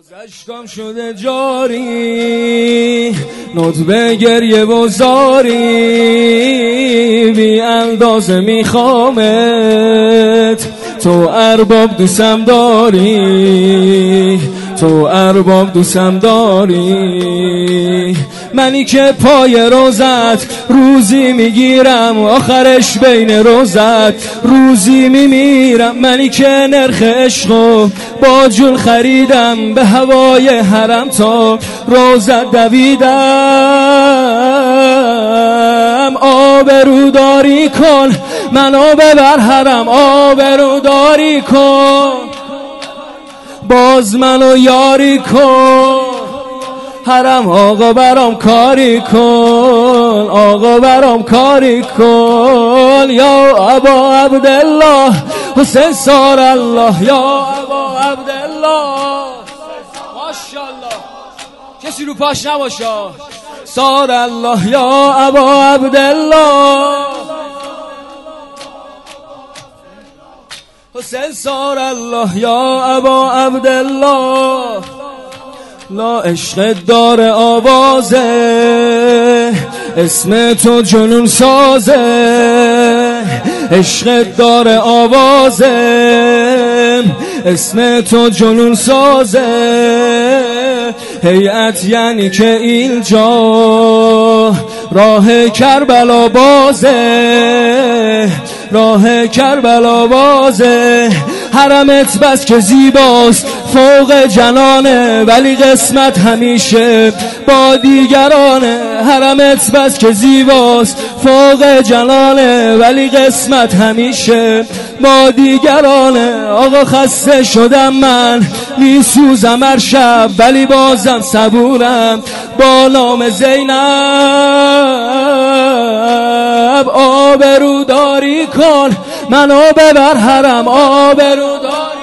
گذشتم شده جاری. نطبه گریه و زاری. بی اندازه میخوامت تو ارباب دوستم داری. تو ارباب دوستم داری؟ منی که پای روزت روزی می‌گیرم آخرش بین روزت روزی میمیرم. منی که نرخ عشقو با جون خریدم به هوای حرم تا روزت دویدم. آبروداری کن منو ببر حرم آبروداری کن. باز منو یاری کن. حرم آقا برام کاری کن. آقا برام کاری کن. یا ابا عبدالله حسین سار الله. یا ابا عبدالله. ماشاءالله. کسی رو پاش نباشه. سار الله. یا ابا عبدالله. حسین سار الله یا ابا عبدالله. لا عشق دار آوازه اسم تو جنون سازه. عشق دار آوازه اسم تو جنون سازه. هیئت یعنی که اینجا راه کربلا بازه. راه کربلا بازه. حرمت بس که زیباست فوق جنانه ولی قسمت همیشه با دیگرانه. حرمت بس که زیباست فوق جنانه ولی قسمت همیشه با دیگرانه. آقا خسته شدم من میسوزم هر شب ولی بازم صبورم. با نام زینب. آبروداری کن. منو ببر حرم آبروداری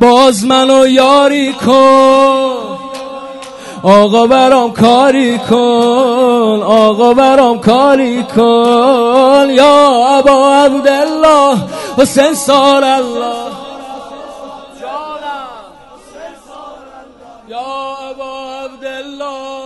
باز منو یاری کن. آقا برام کاری کن. آقا برام کاری کن. یا ابا عبدالله حسین سال الله. یا ابا عبدالله.